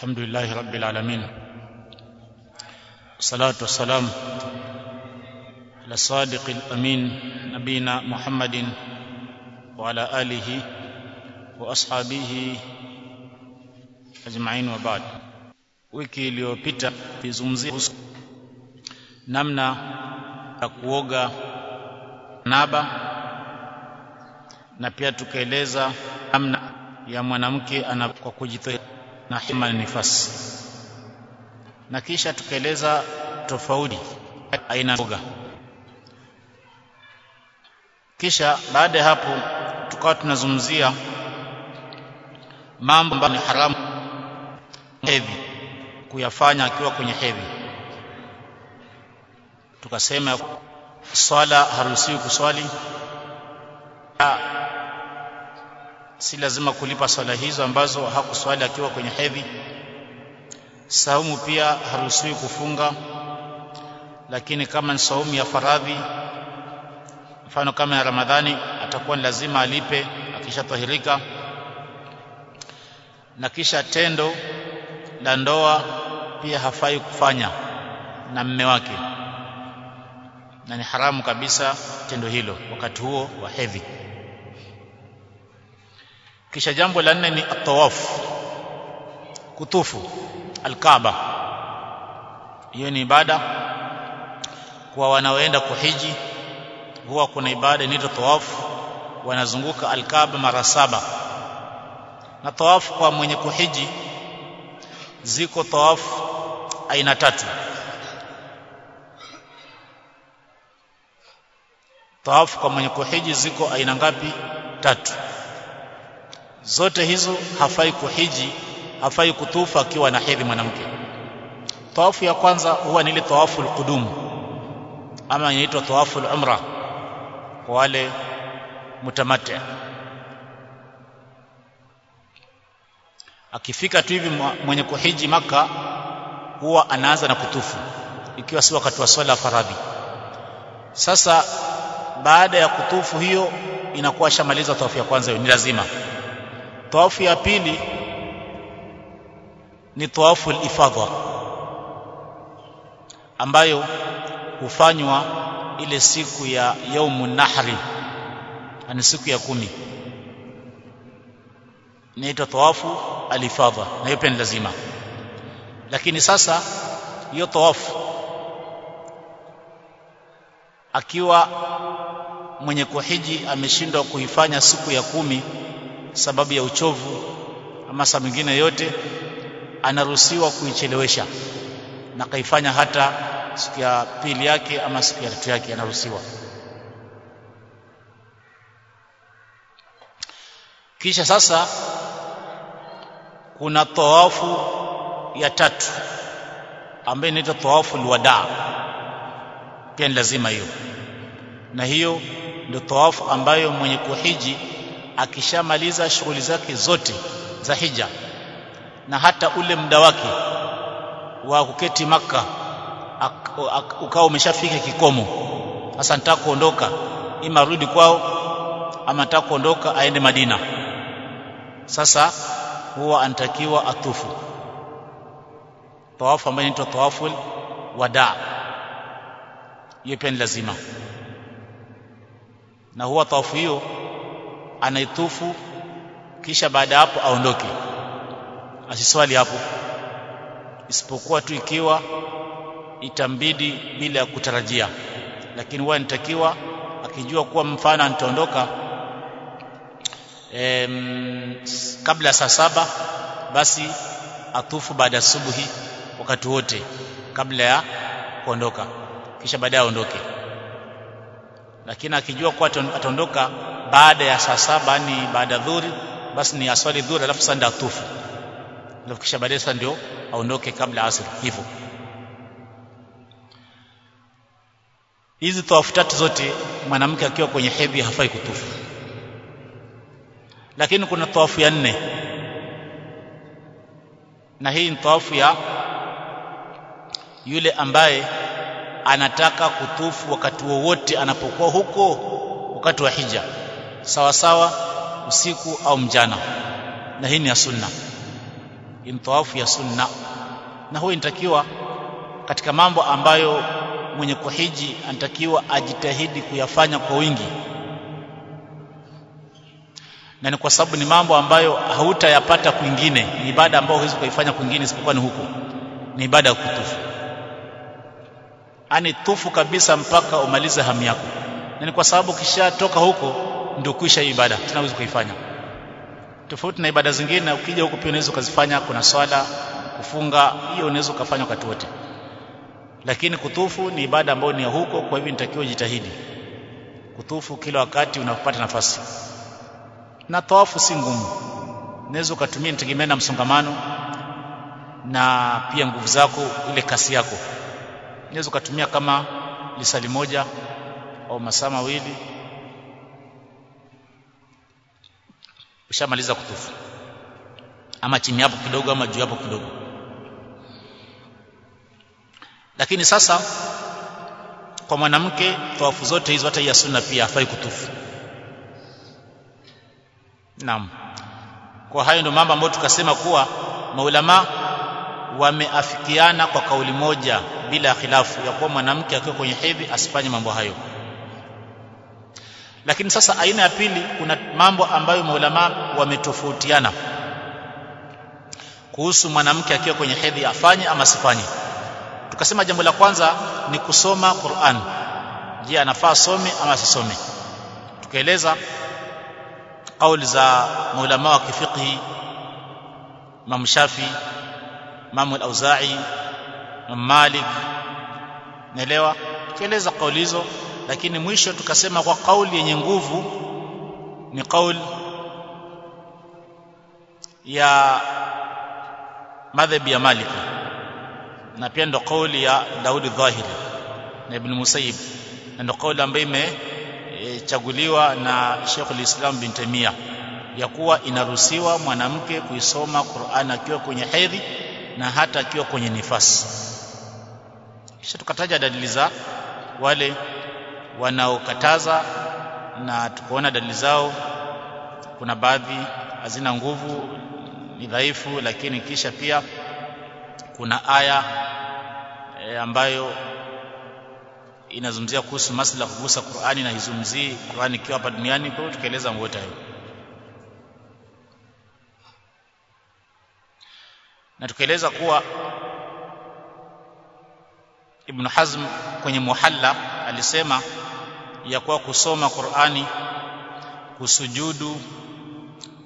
الحمد لله رب العالمين والصلاة والسلام على الصادق الأمين نبينا محمد وعلى آله وأصحابه أجمعين وبعد wiki iliyopita tulizungumzia namna ya kuoga naba na pia tukaeleza namna ya mwanamke ana kwa kujitoa na hima ni nifasi na kisha tukaeleza tofauti aina mboga. Kisha baada ya hapo tukawa tunazungumzia mambo ambayo ni haramu hedhi kuyafanya akiwa kwenye hedhi. Tukasema swala haruhusiwi kuswali si lazima kulipa swala hizo ambazo hakuswali akiwa kwenye hedhi. Saumu pia haruhusiwi kufunga lakini kama ni saumu ya faradhi mfano kama ya ramadhani atakuwa ni lazima alipe akishatahirika. Na kisha tendo la ndoa pia hafai kufanya na mme wake. Na ni haramu kabisa tendo hilo wakati huo wa hedhi kisha jambo la nne ni atawaf kutufu alkaaba. Hiyo ni ibada kwa wanaoenda kuhiji. Huwa kuna ibada inaitwa tawaf. Wanazunguka alkaaba mara saba. Na tawaf kwa mwenye kuhiji ziko tawaf aina tatu. Tawaf kwa mwenye kuhiji ziko aina ngapi? Tatu zote hizo hafai kuhiji hafai kutufu akiwa na hedhi mwanamke. Tawafu ya kwanza huwa ni ile tawafu alqudum ama inaitwa tawafu alumra kwa wale mutamate akifika tu hivi mwenye kuhiji maka huwa anaanza na kutufu ikiwa si wakati wa swala faradhi. Sasa baada ya kutufu hiyo inakuwa shamaliza tawafu ya kwanza hiyo ni lazima tawafu ya pili ni tawafu al-ifadha ambayo hufanywa ile siku ya yaumun nahri ni siku ya kumi. Inaitwa tawafu alifadha na hiyo pia ni lazima. Lakini sasa hiyo tawafu akiwa mwenye kuhiji ameshindwa kuifanya siku ya kumi sababu ya uchovu ama saa mwingine yote anaruhusiwa kuichelewesha na kaifanya hata siku ya pili yake ama siku ya tatu yake anaruhusiwa. Kisha sasa kuna tawafu ya tatu ambayo inaitwa tawafu alwada. Pia ni lazima hiyo. Na hiyo ndio tawafu ambayo mwenye kuhiji akishamaliza shughuli zake zote za hija na hata ule muda wake wa kuketi maka ukawa umeshafika kikomo. Sasa nitaka kuondoka ima rudi kwao ama nataka kuondoka aende Madina. Sasa huwa anatakiwa atufu. Tawafu ambayo inaitwa tawafu wada. Hiyo pia ni lazima. Na huwa tawafu hiyo anaitufu kisha baada hapo aondoke. Asiswali hapo. Isipokuwa tu ikiwa itambidi bila ya kutarajia. Lakini huwa nitakiwa akijua kuwa mfano nitaondoka kabla saa saba basi atufu baada ya subuhi wakati wote kabla ya kuondoka. Kisha baadaye aondoke. Lakini akijua kuwa ataondoka baada ya saa saba ni baada dhuhuri basi ni aswali dhuri alafu sanda atufu. Alafu kisha baadaye sasa ndio aondoke kabla asr hivyo. Hizi tawafu tatu zote mwanamke akiwa kwenye hedhi hafai kutufu. Lakini kuna tawafu ya nne. Na hii ni tawafu ya yule ambaye anataka kutufu wakati wowote anapokuwa huko wakati wa hija sawa sawa usiku au mjana na hii ni ya sunna. Ni tawafu ya sunna. Na huwa inatakiwa katika mambo ambayo mwenye kuhiji anatakiwa ajitahidi kuyafanya kwa wingi. Na ni kwa sababu ni mambo ambayo hautayapata kwingine. Ni ibada ambayo huwezi kuifanya kwingine isipokuwa ni huko ni ibada ya kutufu. Ani tufu kabisa mpaka umalize hamu yako. Na ni kwa sababu ukishatoka huko ndio kuisha ibada tunaweza kuifanya. Tofauti na ibada zingine na ukija huko pia unaweza ukazifanya kuna swala kufunga hiyo unaweza ukafanya wakati wote. Lakini kutufu ni ibada ambayo ni ya huko kwa hivyo nitakiwa jitahidi kutufu kila wakati unapata nafasi. Na tawafu si ngumu. Unaweza ukatumia nitegemea na msongamano na pia nguvu zako ile kasi yako. Unaweza ukatumia kama lisali moja au masaa mawili ushamaliza kutufu. Ama chini hapo kidogo ama juu hapo kidogo. Lakini sasa kwa mwanamke tawafu zote hizo hata ya sunna pia afai kutufu. Naam. Kwa hayo ndio mambo ambayo tukasema kuwa maulama wameafikiana kwa kauli moja bila khilafu ya kuwa mwanamke akiwa kwenye hedhi asifanye mambo hayo. Lakini sasa aina ya pili kuna mambo ambayo maulama wametofautiana. Kuhusu mwanamke akiwa kwenye hedhi afanye ama asifanye. Tukasema jambo la kwanza ni kusoma Qur'an. Je anafaa some ama asisome? Tukaeleza kauli za maulama wa kifiqhi Imam Shafi Imam al-Auza'i Imam Malik. Naelewa? Tukaeleza kauli hizo lakini mwisho tukasema kwa kauli yenye nguvu ni kauli ya madhhabi ya Maliki na pia ndo kauli ya Daudi Dhahiri na Ibn Musayyib ndo kauli ambayo imechaguliwa na Sheikh al-Islam bin Taymiyyah ya kuwa inaruhusiwa mwanamke kuisoma Qur'an akiwa kwenye hedhi na hata akiwa kwenye nifasi. Kisha tukataja dalili za wale wanaokataza na tukaona dalili zao kuna baadhi hazina nguvu ni dhaifu lakini kisha pia kuna aya e, ambayo inazungumzia kuhusu masala kugusa Qur'ani na izungumzii Qur'ani ikiwa hapa duniani kwa hiyo tukaeleza ngote hayo. Na tukaeleza kuwa Ibn Hazm kwenye Muhalla alisema ya kuwa kusoma Qur'ani kusujudu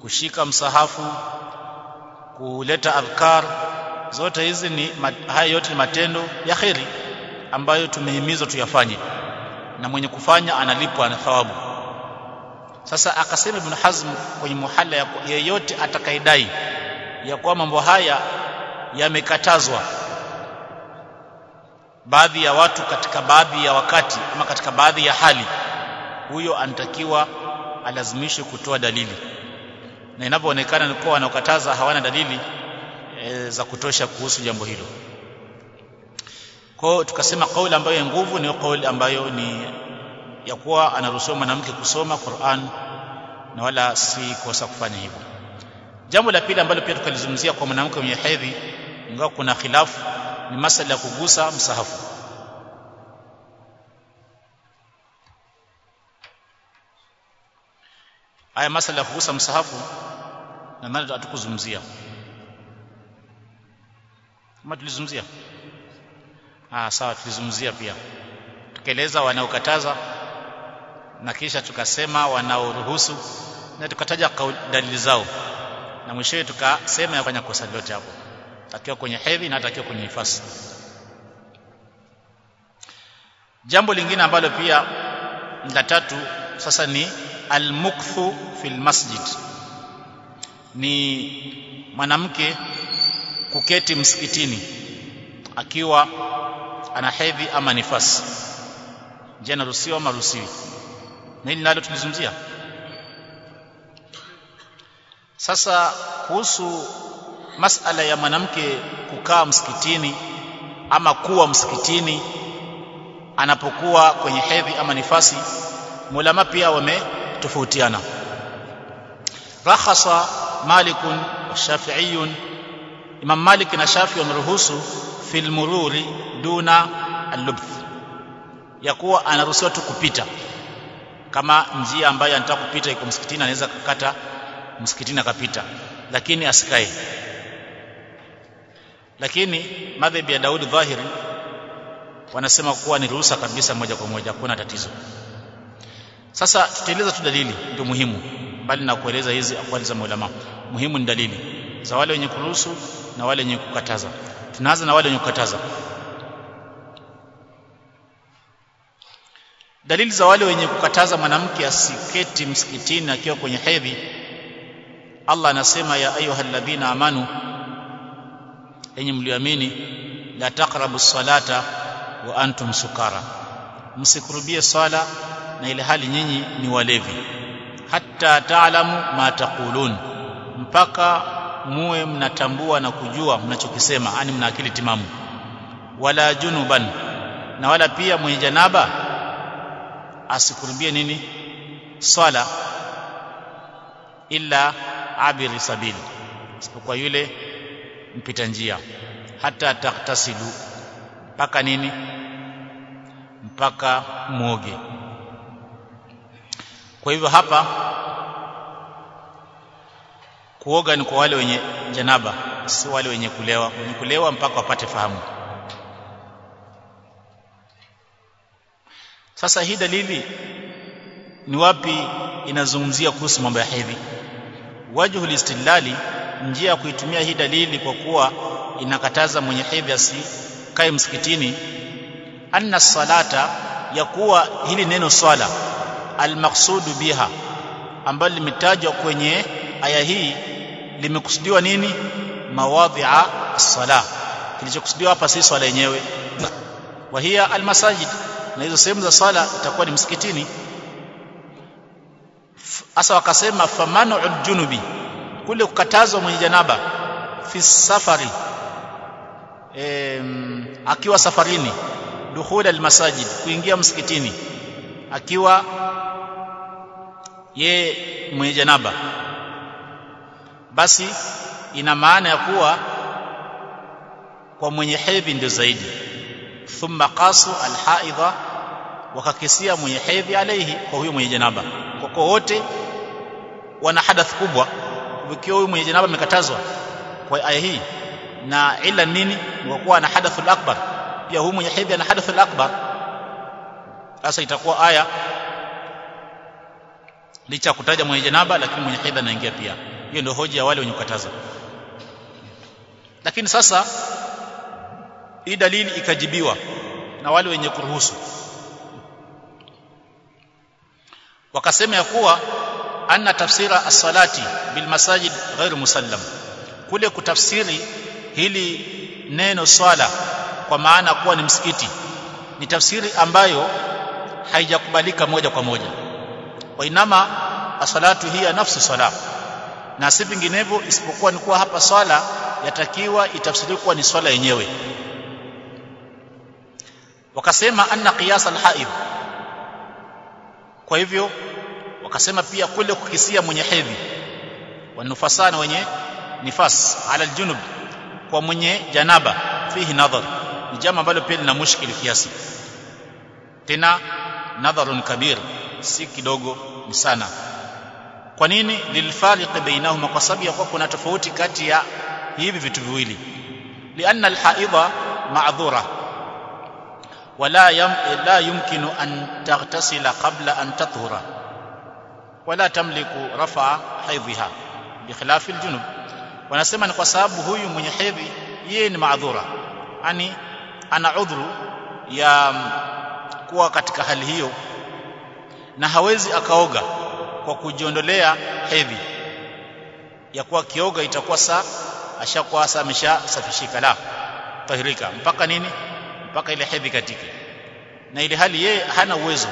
kushika msahafu kuleta adhkar zote hizi ni haya yote ni matendo ya kheri ambayo tumehimizwa tuyafanye. Na mwenye kufanya analipwa na thawabu. Sasa akasema Ibn Hazm kwenye muhalla yeyote atakaidai ya kuwa mambo haya yamekatazwa baadhi ya watu katika baadhi ya wakati ama katika baadhi ya hali huyo anatakiwa alazimishwe kutoa dalili. Na inavyoonekana ni kuwa wanaokataza hawana dalili e, za kutosha kuhusu jambo hilo. Kwao tukasema kauli ambayo ya nguvu ni kauli ambayo ni ya kuwa anaruhusiwa mwanamke kusoma Qur'an na wala si kosa kufanya hivyo. Jambo la pili ambalo pia tukalizungumzia kwa mwanamke mwenye hedhi ingawa kuna khilafu ni masala ya kugusa msahafu. Haya masala ya kugusa msahafu nadhani hatukuzungumzia. Kama tulizungumzia? Ah sawa tulizungumzia pia. Tukaeleza wanaokataza na kisha tukasema wanaoruhusu na tukataja dalili zao. Na mwishowe tukasema yafanya kosa lolote hapo akiwa kwenye hedhi na atakiwa kwenye nifasi jambo lingine ambalo pia la tatu sasa ni almukthu fil masjid. Ni mwanamke kuketi msikitini akiwa ana hedhi ama nifasi je anaruhusiwa ama ruhusiwi nini nalo tulizungumzia sasa kuhusu masala ya mwanamke kukaa msikitini ama kuwa msikitini anapokuwa kwenye hedhi ama nifasi mulama pia wametofautiana. Rakhasa malikun wa shafi'iyun Imam Malik na Shafi wameruhusu fil mururi duna al-lubth ya kuwa anaruhusiwa tu kupita. Kama njia ambayo anataka kupita iko msikitini anaweza kukata msikitini akapita lakini asikae lakini madhhabi ya Daudi dhahiri wanasema kuwa ni ruhusa kabisa moja kwa moja hakuna tatizo. Sasa tutaeleza tu dalili ndio muhimu bali na kueleza hizi akwali za maulama. Muhimu ni dalili za wale wenye kuruhusu na wale wenye kukataza. Tunaanza na wale wenye kukataza. Dalili za wale wenye kukataza mwanamke asiketi msikitini akiwa kwenye hedhi. Allah anasema ya ayuha alladhina amanu enyi mlioamini la taqrabu salata wa antum sukara. Msikurubie sala na ile hali nyinyi ni walevi. Hatta taalamu ma taqulun. Mpaka muwe mnatambua na kujua mnachokisema yani mna akili timamu. Wala junuban. Na wala pia mwenye janaba asikurubie nini? Swala. Illa abiri sabili. Isipokuwa yule mpita njia hata taktasilu mpaka nini? Mpaka mwoge kwa hivyo hapa kuoga ni kwa wale wenye janaba si wale wenye kulewa. Wenye kulewa mpaka wapate fahamu. Sasa hii dalili ni wapi inazungumzia kuhusu mambo ya hedhi? Wajhu istilali njia ya kuitumia hii dalili kwa kuwa inakataza mwenye hedhi asikae msikitini anna salata ya kuwa hili neno swala almaqsudu biha ambalo limetajwa kwenye aya hii limekusudiwa nini? Mawadhi'a as-sala kilichokusudiwa hapa si swala yenyewe. Wa hiya almasajid. Na hizo sehemu za swala itakuwa ni msikitini. Hasa wakasema famanu junubi kule kukatazwa mwenye janaba fi safari e, akiwa safarini dukhul almasajid kuingia msikitini akiwa ye mwenye janaba. Basi ina maana ya kuwa kwa mwenye hedhi ndio zaidi. Thumma qasu alhaidha wakakisia mwenye hedhi alaihi kwa huyo mwenye janaba. Kwa wote wana hadath kubwa ikiwa huyu mwenye janaba amekatazwa kwa aya hii. Na ila nini? Kwa kuwa ana hadathul akbar. Pia huyu mwenye hedhi ana hadathul akbar. Sasa itakuwa aya licha kutaja mwenye janaba lakini mwenye hedhi anaingia pia. Hiyo ndio hoja ya wale wenye kukataza. Lakini sasa hii dalili ikajibiwa na wale wenye kuruhusu. Wakasema ya kuwa anna tafsira as-salati bil masajid ghairu musallam. Kule kutafsiri hili neno swala kwa maana kuwa ni msikiti ni tafsiri ambayo haijakubalika moja kwa moja. Wa inama as-salatu hiya nafsu sala na si vinginevyo isipokuwa ni kuwa hapa swala yatakiwa itafsiriwe kuwa ni swala yenyewe. Wakasema anna qiyas al-haid kwa hivyo wakasema pia kule kukisia mwenye hedhi. Wanufasana wenye nifas ala aljunub kwa mwenye janaba fihi nadhar. Ni jambo ambalo pia lina mushkil kiasi. Tena nadharun kabir si kidogo ni sana. Kwa nini? Lilfariq bainahuma kwa sababu ya kuwa kuna tofauti kati ya hivi vitu viwili. Lianna alhaidha ma'dhura. Wala yam la yumkinu an taghtasila qabla an tathura wala tamliku rafa haidhiha bikhilafi aljunub. Wanasema ni kwa sababu huyu mwenye hedhi yeye ni maadhura yani ana udhuru ya kuwa katika hali hiyo na hawezi akaoga kwa kujiondolea hedhi ya kuwa kioga itakuwa saa ashakuwa saa ameshasafishika la tahirika. Mpaka nini? Mpaka ile hedhi katike na ile hali yeye hana uwezo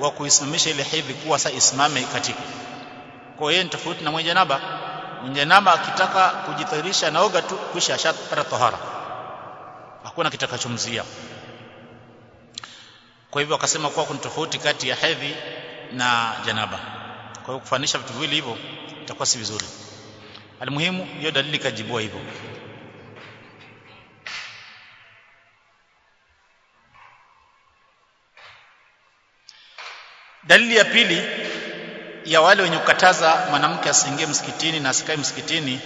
wa kuisimamisha ile hedhi kuwa saa isimame katika. Kwa hiyo ni tofauti na mwenye janaba mwenye janaba akitaka kujitahirisha naoga tu kisha ashapata tahara. Hakuna kitakachomzia kwa hivyo akasema kuwa kuna tofauti kati ya hedhi na janaba. Kwa hiyo kufanisha vitu viwili hivyo itakuwa si vizuri. Almuhimu hiyo dalili kajibua hivyo dalili ya pili ya wale wenye kukataza mwanamke asiingie msikitini na asikae msikitini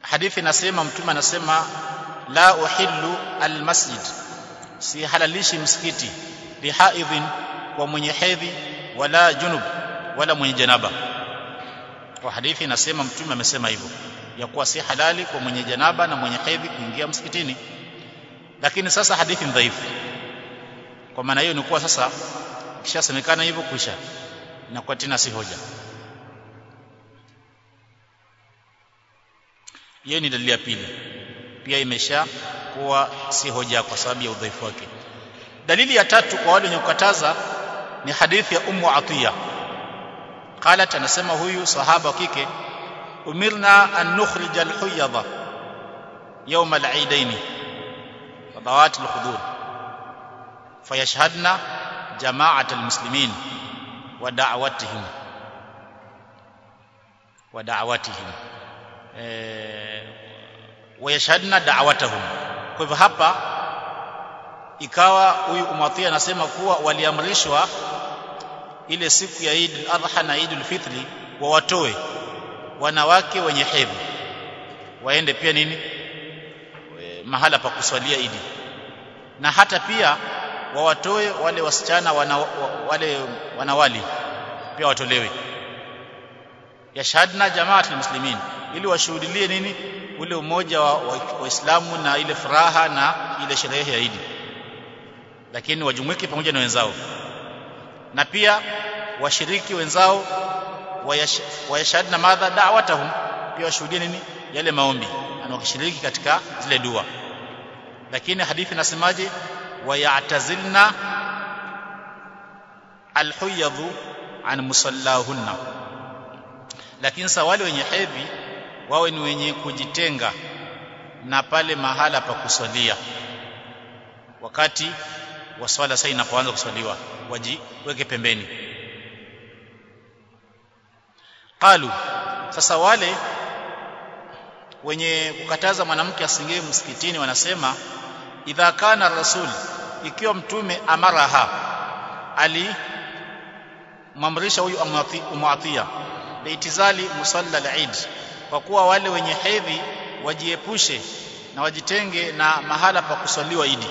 hadithi inasema mtume anasema la uhillu almasjid si halalishi msikiti lihaidhin kwa mwenye hedhi wala junub wala mwenye janaba. Kwa hadithi inasema mtume amesema hivyo ya kuwa si halali kwa mwenye janaba na mwenye hedhi kuingia msikitini. Lakini sasa hadithi ni dhaifu kwa maana hiyo ni kuwa sasa kishasemekana hivyo kuisha inakuwa tena si hoja. Hiyo ni dalili ya pili. Pia imesha kuwa si hoja kwa sababu ya udhaifu wake. Dalili ya tatu kwa wale wenye kukataza ni hadithi ya ummu atiya. Qalat anasema huyu sahaba kike umirna an nukhrij alhuyadha yawm al-aidaini fadawat al-hudur fayashhadna jama'atal muslimin wa da'watihim wa da'watihim eh wayashhadna da'watahum kwa hivyo hapa ikawa huyu umatia anasema kuwa waliamrishwa ile siku ya Eid al-Adha na Eid al-Fitri wawatoe wanawake wenye hedhi. Waende pia nini? E, mahala pa kuswalia Eid. Na hata pia wawatoe wale wasichana wana, wale wanawali pia watolewe. Yashhadna jamaat muslimin ili washuhudilie nini? Ule umoja wa waislamu wa na ile furaha na ile sherehe ya Eid. Lakini wajumuike pamoja na wenzao. Na pia washiriki wenzao wayashhadna madha da'watahum pia washuhudie nini? Yale maombi. Na wakishiriki katika zile dua. Lakini hadithi nasemaje wayatazilna alhuyadhu an musallahunna lakini sa wale wenye hedhi wawe ni wenye kujitenga na pale mahala pa kusalia. Wakati wa swala sasa inapoanza kuswaliwa wajiweke pembeni. Qalu sasa wale wenye kukataza mwanamke asiingie msikitini wanasema idha kana rasul ikiwa mtume amaraha ali mamrisha huyu umwatia biitizali musalla al-eid kwa kuwa wale wenye hedhi wajiepushe na wajitenge na mahala pa kusaliwa idi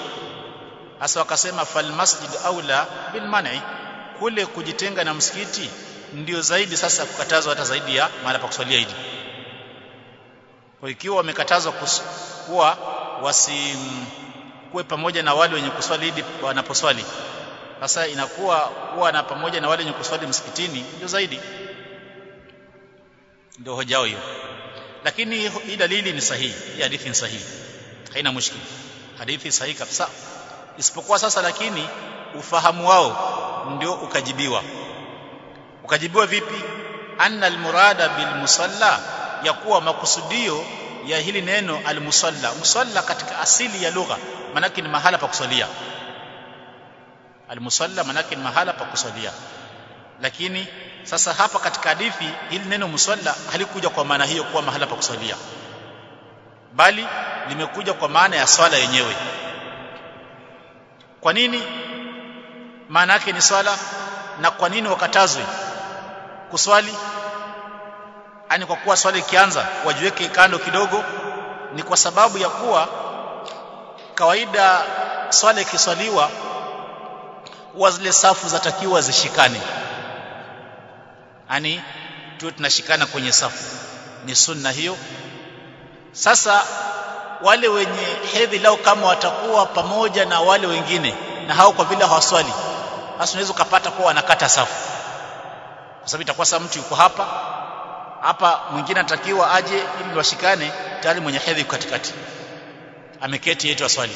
hasa wakasema fal masjid aula bil man'i. Kule kujitenga na msikiti ndio zaidi sasa kukatazwa hata zaidi ya mahala pa kuswalia idi kwa ikiwa wamekatazwa kuwa wasikuwe pamoja na wale wenye kuswali idi wanaposwali. Sasa inakuwa kuwa na pamoja na wale wenye kuswali msikitini ndio zaidi. Ndio hoja hiyo. Lakini hii dalili ni sahihi hii hadithi ni sahihi. Haina mushkili. Hadithi sahihi kabisa. Isipokuwa sasa lakini ufahamu wao ndio ukajibiwa. Ukajibiwa vipi? Anna almurada bilmusalla, ya kuwa makusudio ya hili neno almusalla. Musalla katika asili ya lugha manake ni mahala pa kusalia. Almusalla manake ni mahala pa kusalia. Lakini sasa hapa katika hadithi hili neno musalla halikuja kwa maana hiyo kuwa mahala pa kusalia. Bali limekuja kwa maana ya swala yenyewe. Kwa nini? Maana yake ni swala na kwa nini wakatazwe? Kuswali? Ani kwa kuwa swali ikianza wajiweke kando kidogo ni kwa sababu ya kuwa kawaida swala ikiswaliwa huwa zile safu zatakiwa zishikane. Ani tuwe tunashikana kwenye safu. Ni sunna hiyo. Sasa wale wenye hedhi lao kama watakuwa pamoja na wale wengine na hao kwa vile hawaswali basi unaweza ukapata kuwa wanakata safu. Kwa sababu itakuwa sasa mtu yuko hapa hapa mwingine anatakiwa aje ili washikane tayari mwenye hedhi katikati ameketi yetu aswali.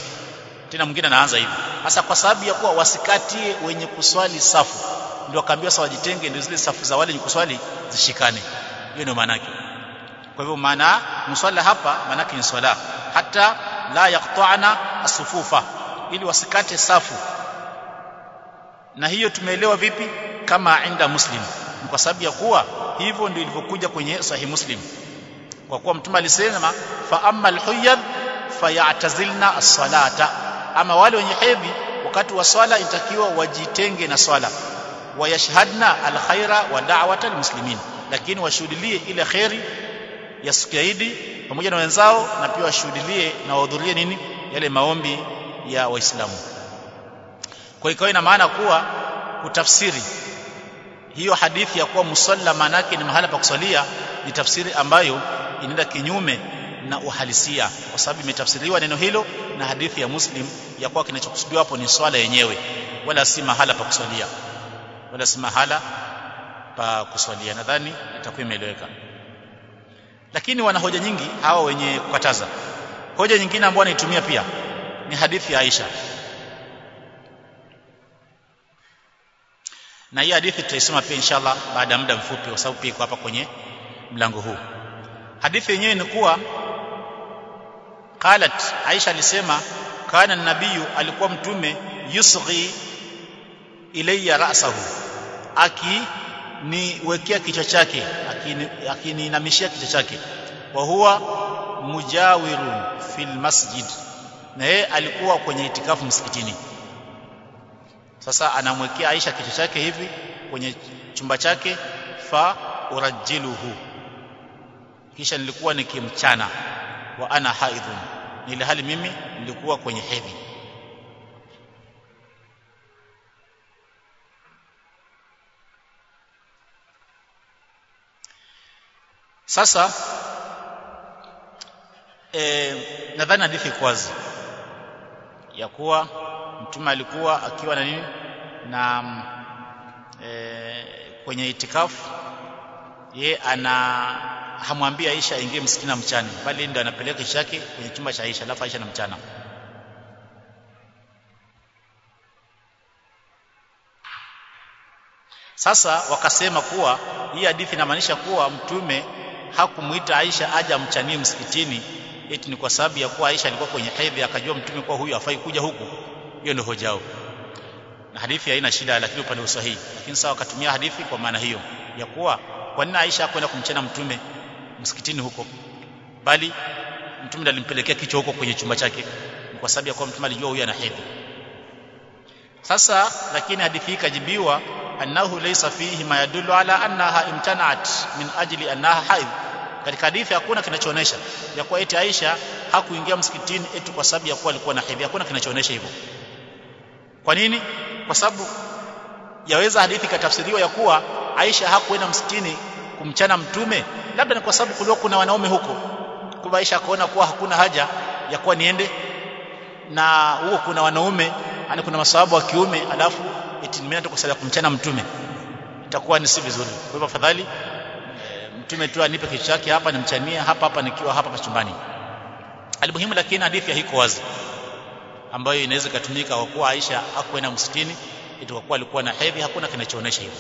Tena mwingine anaanza hivi. Hasa kwa sababu ya kuwa wasikatie wenye kuswali safu. Ndio akaambiwa sawa wajitenge ndio zile safu za wale wenye kuswali zishikane. Hiyo ndio maana yake. Kwa hivyo maana mswala hapa maana yake ni swala. Hata la yaqta'na asufufa ili wasikate safu. Na hiyo tumeelewa vipi? Kama inda muslim. Kwa sababu ya kuwa hivyo ndio ilivyokuja kwenye sahih muslim. Kwa kuwa mtume alisema fa amma alhuyyad fayatazilna as-salata. Ama wale wenye hedhi wakati wa swala inatakiwa wajitenge na swala. Wayashhadna alkhaira wa da'wata almuslimin. Lakini washuhudilie ile khairi ya siku ya Idi pamoja na wenzao na pia washuhudilie na wahudhurie nini? Yale maombi ya waislamu. Kwa hiyo ina maana kuwa kutafsiri hiyo hadithi ya kuwa musalla manake ni mahala pa kusalia ni tafsiri ambayo inaenda kinyume na uhalisia. Kwa sababu imetafsiriwa neno hilo na hadithi ya Muslim ya kuwa kinachokusudiwa hapo ni swala yenyewe. Wala si mahala pa kuswalia. Wala si mahala pa kuswalia. Nadhani itakuwa imeeleweka. Lakini wana hoja nyingi hawa wenye kukataza. Hoja nyingine ambayo wanaitumia pia ni hadithi ya Aisha. Na hii hadithi tutaisoma pia inshallah baada ya muda mfupi kwa sababu pia iko hapa kwenye mlango huu. Hadithi yenyewe ni kuwa qalat Aisha alisema kana nabiyu alikuwa mtume yusghi ilayya ra'sahu. Akiniwekea kichwa chake akininamishia kichwa chake. Wa huwa mujawirun fil masjid. Na yeye alikuwa kwenye itikafu msikitini. Sasa anamwekea Aisha kichwa chake hivi kwenye chumba chake fa urajiluhu kisha nilikuwa nikimchana. Wa ana haidhun ile hali mimi nilikuwa kwenye hedhi. Sasa e, nadhani hadithi iko wazi ya kuwa mtume alikuwa akiwa na nini? Na e, kwenye itikafu ye ana hamwambia Aisha aingie msikitini mchana bali ndio anapeleka Aisha yake kwenye chumba cha Aisha alafu Aisha na mchana. Sasa wakasema kuwa hii hadithi inamaanisha kuwa mtume hakumuita Aisha aja mchanie msikitini eti ni kwa sababu ya kuwa Aisha alikuwa kwenye hedhi akajua mtume kuwa huyu afai kuja huku. Hiyo ndio hoja yao. Na hadithi haina shida lakini upande usahihi. Lakini sawa wakatumia hadithi kwa maana hiyo ya kuwa kwa nini Aisha hakwenda kumchana mtume msikitini huko. Bali mtume alimpelekea kichwa huko kwenye chumba chake kwa sababu ya kuwa mtume alijua huyu ana hedhi sasa lakini hadithi ikajibiwa kajibiwa annahu laysa fihi ma yadullu ala annaha imtana'at min ajli annaha haidh katika hadithi hakuna kinachoonesha ya kuwa eti Aisha hakuingia msikitini eti kwa sababu ya kuwa alikuwa na hedhi. Hakuna kinachoonesha hivyo. Kwa nini? Kwa sababu yaweza hadithi ikatafsiriwa ya kuwa Aisha hakuenda msikitini kumchana mtume labda ni kwa sababu kulikuwa kuna wanaume huko. Kwa Aisha akaona kuwa hakuna haja ya kuwa niende. Na huko kuna wanaume yani kuna masababu wa kiume alafu eti nimeenda kusali kumchana mtume. Itakuwa ni si vizuri. Kwa hivyo afadhali mtume tu anipe kichwa chake hapa nimchania hapa hapa nikiwa hapa kwa chumbani. Alimuhimu lakini hadithi haiko wazi ambayo inaweza kutumika kwa kuwa Aisha hakuenda msitini itakuwa alikuwa na hedhi hakuna kinachoonesha hivyo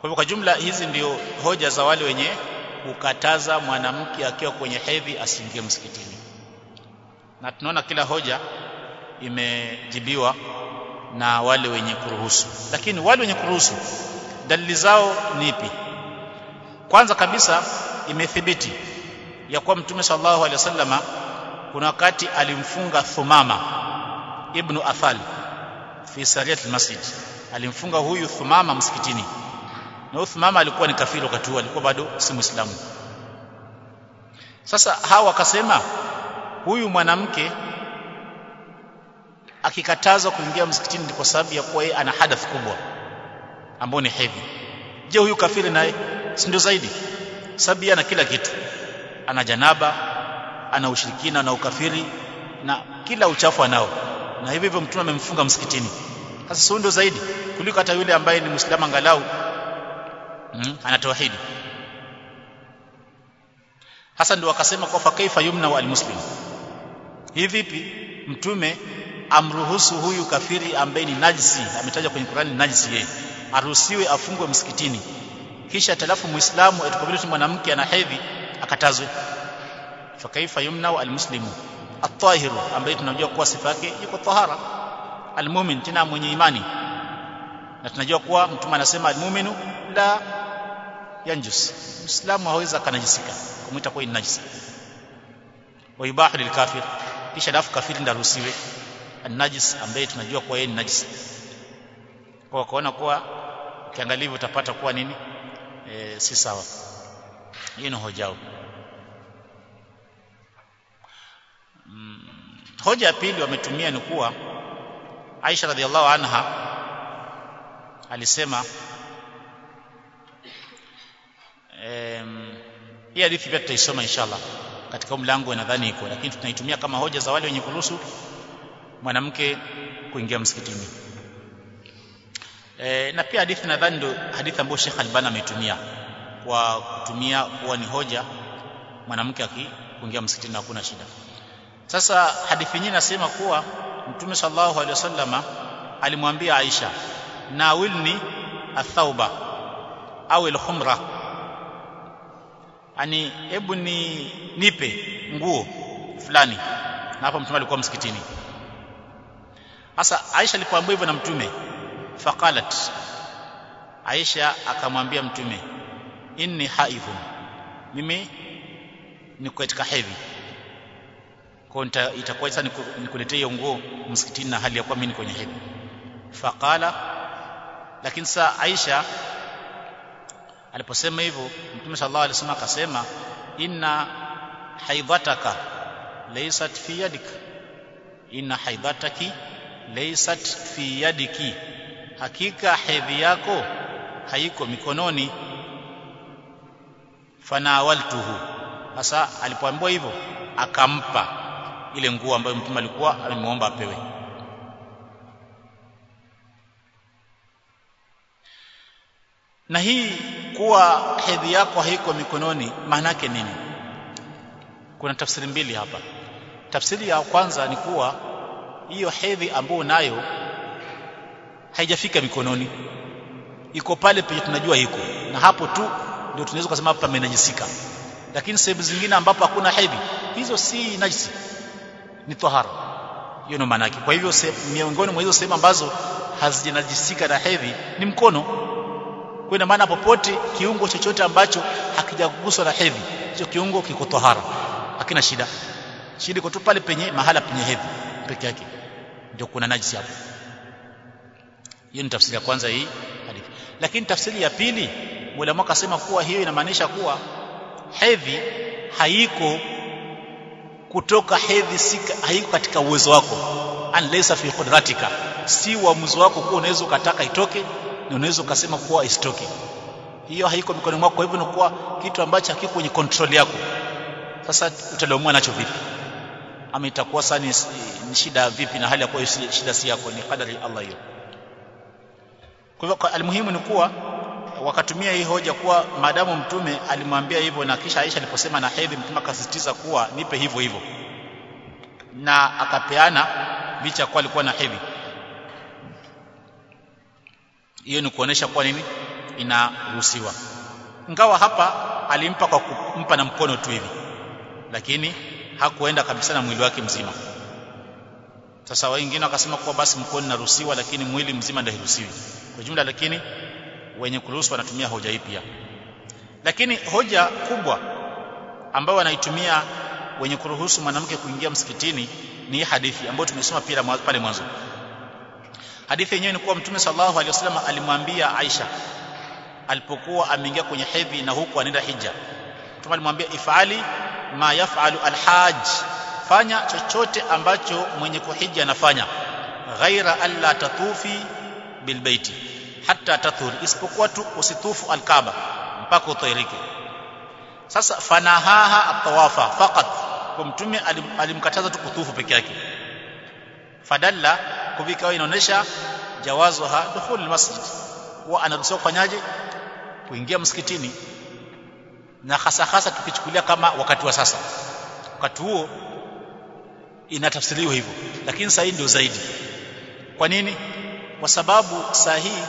kwa hivyo kwa jumla hizi ndio hoja za wale wenye kukataza mwanamke akiwa kwenye hedhi asiingie msikitini. Na tunaona kila hoja imejibiwa na wale wenye kuruhusu. Lakini wale wenye kuruhusu dalili zao ni ipi? Kwanza kabisa imethibiti ya kuwa mtume sallallahu alaihi wasallama kuna wakati alimfunga Thumama ibn Athal fi sariyat almasjid alimfunga huyu Thumama msikitini na Uthman alikuwa ni kafiri wakati huo alikuwa bado si muislamu. Sasa hawa wakasema huyu mwanamke akikatazwa kuingia msikitini ni kwa sababu ya kuwa yeye ana hadath kubwa ambayo ni hedhi. Je huyu kafiri naye si ndio zaidi? Sababu ana kila kitu. Ana janaba ana ushirikina na ukafiri na kila uchafu anao. Na hivyo hivyo mtume amemfunga msikitini. Sasa si ndio zaidi kuliko hata yule ambaye ni muislamu angalau mm, ana tauhidi hasa ndio akasema kwa fa kaifa yumna wa almuslim hivi vipi? Mtume amruhusu huyu kafiri ambaye ni najisi ametajwa kwenye Qur'ani najisi yeye aruhusiwe afungwe msikitini. Kisha talafu muislamu atakabiliwa mwanamke ana hedhi akatazwe. Fa kaifa yumna wa almuslimu. At-tahiru ambaye tunajua kuwa sifa yake yuko tahara. Almu'min tena mwenye imani. Na tunajua kuwa mtume anasema almu'minu la yanjus muislamu haweza akanajisika. Kumuita kwa najis wa yubahu lilkafir kisha dafu kafiri ndaruhusiwe najis ambaye tunajua kuwa yeye ni najis. Kwa kuona kuwa ukiangalia hivyo utapata kuwa nini? E, si sawa. Hiyo ni hoja mm, hoja ya pili wametumia ni kuwa Aisha radhiallahu anha alisema em, hii hadithi pia tutaisoma inshallah. Katika mlango nadhani iko lakini tunaitumia kama hoja za wale wenye kuruhusu mwanamke kuingia msikitini. E, na pia hadithi nadhani ndio hadithi ambayo Sheikh Albani ametumia kwa kutumia kuwa ni hoja mwanamke akiingia msikitini hakuna shida. Sasa hadithi nyingine nasema kuwa Mtume sallallahu alaihi wasallama alimwambia Aisha nawilni athauba au alkhumra ani hebu ni nipe nguo fulani. Na hapo mtume alikuwa msikitini. Sasa Aisha alipoambiwa hivyo na mtume faqalat. Aisha akamwambia mtume inni haidhun mimi niko katika hedhi. Kwa itakuwa sasa nikuletee hiyo nguo msikitini na hali ya kuwa mimi kwenye hedhi. Faqala lakini sasa Aisha aliposema hivyo Mtume sallallahu alaihi wasallam akasema inna haidhataka laysat fi yadik. Inna haidhataki laysat fi yadiki. Hakika hedhi yako haiko mikononi. Fanawaltuhu. Sasa alipoambiwa hivyo akampa ile nguo ambayo mtume alikuwa amemwomba apewe. Na hii kuwa hedhi yako haiko mikononi maana yake nini? Kuna tafsiri mbili hapa. Tafsiri ya kwanza ni kuwa hiyo hedhi ambayo nayo haijafika mikononi. Iko pale penye tunajua iko. Na hapo tu ndio tunaweza kusema hapa pamenajisika lakini sehemu zingine ambapo hakuna hedhi hizo si najisi. Ni tahara. Hiyo ndio maana kwa hivyo miongoni mwa hizo sehemu ambazo hazijanajisika na hedhi ni mkono kwa ina maana popote kiungo chochote ambacho hakijaguswa na hedhi hicho kiungo kiko tahara hakina shida. Shida iko tu pale penye mahala penye hedhi peke yake. Ndio kuna najisi hapo. Hiyo ni tafsiri ya kwanza hii hadithi. Lakini tafsiri ya pili ulama akasema kuwa hiyo inamaanisha kuwa hedhi haiko kutoka hedhi si haiko katika uwezo wako. Unless fi qudratika. Si uamuzi wako kuwa unaweza ukataka itoke na unaweza ukasema kuwa isitoke hiyo haiko mikononi mwako kwa hivyo ni kuwa kitu ambacho hakiko kwenye control yako. Sasa utaliamua nacho vipi? Ama itakuwa sasa ni, shida vipi na hali ya kuwa shida si yako ni kadari Allah hiyo. Kwa hivyo almuhimu ni kuwa wakatumia hii hoja kuwa maadamu mtume alimwambia hivyo na kisha Aisha aliposema na hedhi mtume akasisitiza kuwa nipe hivyo hivyo. Na akapeana licha kuwa alikuwa na hedhi hiyo ni kuonesha kwa nini? Inaruhusiwa. Ingawa hapa alimpa kwa kumpa na mkono tu hivi. Lakini hakuenda kabisa na mwili wake mzima. Sasa wengine wakasema kuwa basi mkono naruhusiwa lakini mwili mzima ndio haruhusiwi kwa jumla lakini wenye kuruhusu wanatumia hoja hii pia. Lakini hoja kubwa ambayo wanaitumia wenye kuruhusu mwanamke kuingia msikitini ni hadithi ambayo tumesoma pia pale mwanzo hadithi yenyewe ni kuwa mtume sallallahu alaihi wasallam alimwambia Aisha alipokuwa ameingia kwenye hedhi na huku anaenda hija. Mtume alimwambia ifali ma yafalu alhaj fanya chochote ambacho mwenye kuhija anafanya ghaira alla tatufi bilbaiti hata tathur isipokuwa tu usitufu alkaaba mpaka utairike sasa fanahaha atawafa faqat kwa mtume alimkataza tu kutufu peke yake. Fadalla kuvikawa inaonyesha jawazuha dukhul masjid. Wa anaruhusiwa kufanyaje? Kuingia msikitini. Na hasa hasa tukichukulia kama wakati wa sasa. Wakati huo inatafsiriwa hivyo. Lakini saa hii ndio zaidi. Kwa nini? Kwa sababu saa hii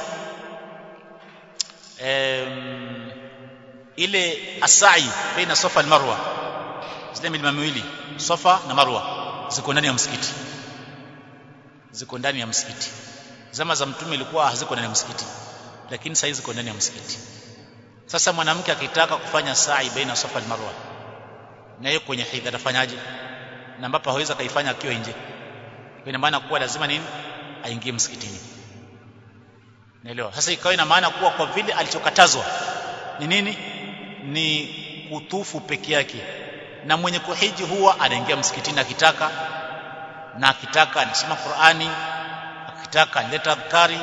ile asai baina safa marwa. Zile milima miwili safa na marwa ziko ndani ya msikiti ziko ndani ya msikiti. Zama za mtume ilikuwa haziko ndani ya msikiti lakini sasa ziko ndani ya msikiti. Sasa mwanamke akitaka kufanya sa'i baina safa na marwa na yeye kwenye hidha atafanyaje? Na ambapo hawezi kaifanya akiwa nje. Ina maana kuwa lazima nini? Aingie msikitini. Naelewa? Sasa ikawa ina maana kuwa kwa vile alichokatazwa ni nini? Ni kutufu peke yake. Na mwenye kuhiji huwa anaingia msikitini akitaka na akitaka anasoma Qur'ani akitaka analeta adhkari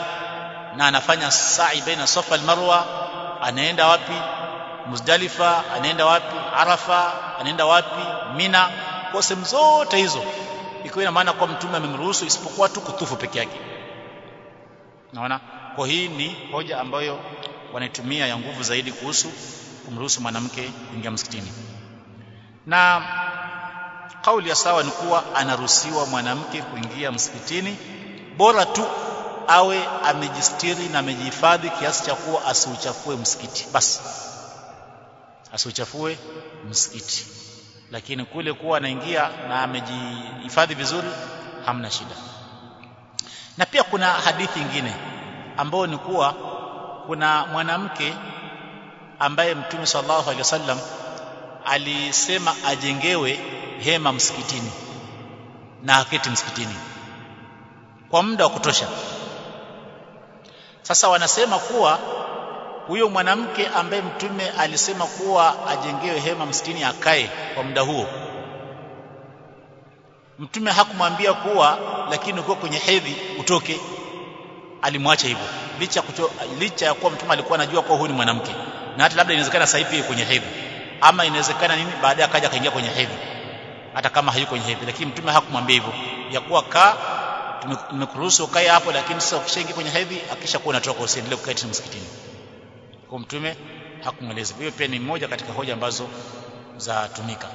na anafanya sa'i baina Safa al-Marwa anaenda wapi? Muzdalifa anaenda wapi? Arafa anaenda wapi? Mina. Kwa sehemu zote hizo. Ikiwa ina maana kwa mtume amemruhusu isipokuwa tu kutufu peke yake. Naona kwa hii ni hoja ambayo wanaitumia ya nguvu zaidi kuhusu kumruhusu mwanamke kuingia msikitini. Na kauli ya sawa ni kuwa anaruhusiwa mwanamke kuingia msikitini bora tu awe amejistiri na amejihifadhi kiasi cha kuwa asiuchafue msikiti. Basi asiuchafue msikiti. Lakini kule kuwa anaingia na amejihifadhi vizuri hamna shida. Na pia kuna hadithi nyingine ambayo ni kuwa kuna mwanamke ambaye mtume sallallahu alaihi wasallam alisema ajengewe hema msikitini na aketi msikitini kwa muda wa kutosha. Sasa wanasema kuwa huyo mwanamke ambaye mtume alisema kuwa ajengewe hema msikitini akae kwa muda huo. Mtume hakumwambia kuwa lakini ukiwa kwenye hedhi utoke. Alimwacha hivyo. Licha licha ya kuwa mtume alikuwa anajua kuwa huyu ni mwanamke. Na hata labda inawezekana sasa hivi kwenye hedhi ama inawezekana nini? Baadaye akaja akaingia kwenye hedhi. Hata kama hayuko kwenye hedhi. Lakini mtume hakumwambia hivyo. Ya kuwa kaa nimekuruhusu ukae hapo lakini sasa ukishaingia kwenye hedhi akisha kuwa unatoka usiendelee kukaa tena msikitini. Kwa mtume hakumweleza. Hiyo pia ni moja katika hoja ambazo za tumika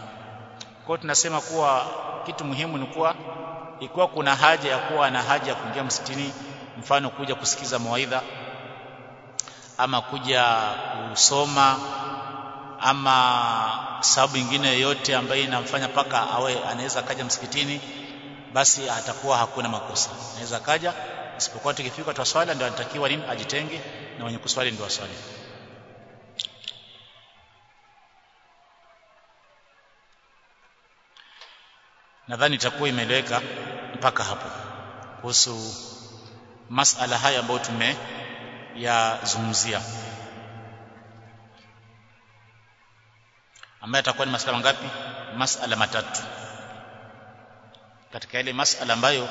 kwa tunasema kuwa kitu muhimu ni kuwa ikiwa kuna haja ya kuwa na haja ya kuingia msikitini mfano kuja kusikiza mawaidha ama kuja kusoma ama sababu nyingine yoyote ambayo inamfanya paka awe anaweza kaja msikitini basi atakuwa hakuna makosa. Anaweza kaja isipokuwa tukifika twaswala ndio anatakiwa nini ajitenge na wenye kuswali ndio waswali nadhani itakuwa imeeleweka mpaka hapo kuhusu masala haya ambayo tumeyazungumzia ambayo atakuwa ni masala mangapi masala matatu. Katika ile masala ambayo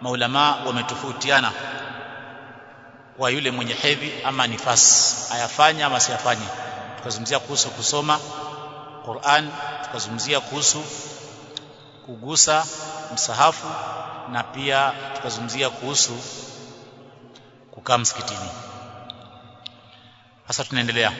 maulama wametofautiana kwa yule mwenye hedhi ama nifasi ayafanya ama asiyafanye. Tukazungumzia kuhusu kusoma Qur'an tukazungumzia kuhusu kugusa msahafu na pia tukazungumzia kuhusu kukaa msikitini. Sasa tunaendelea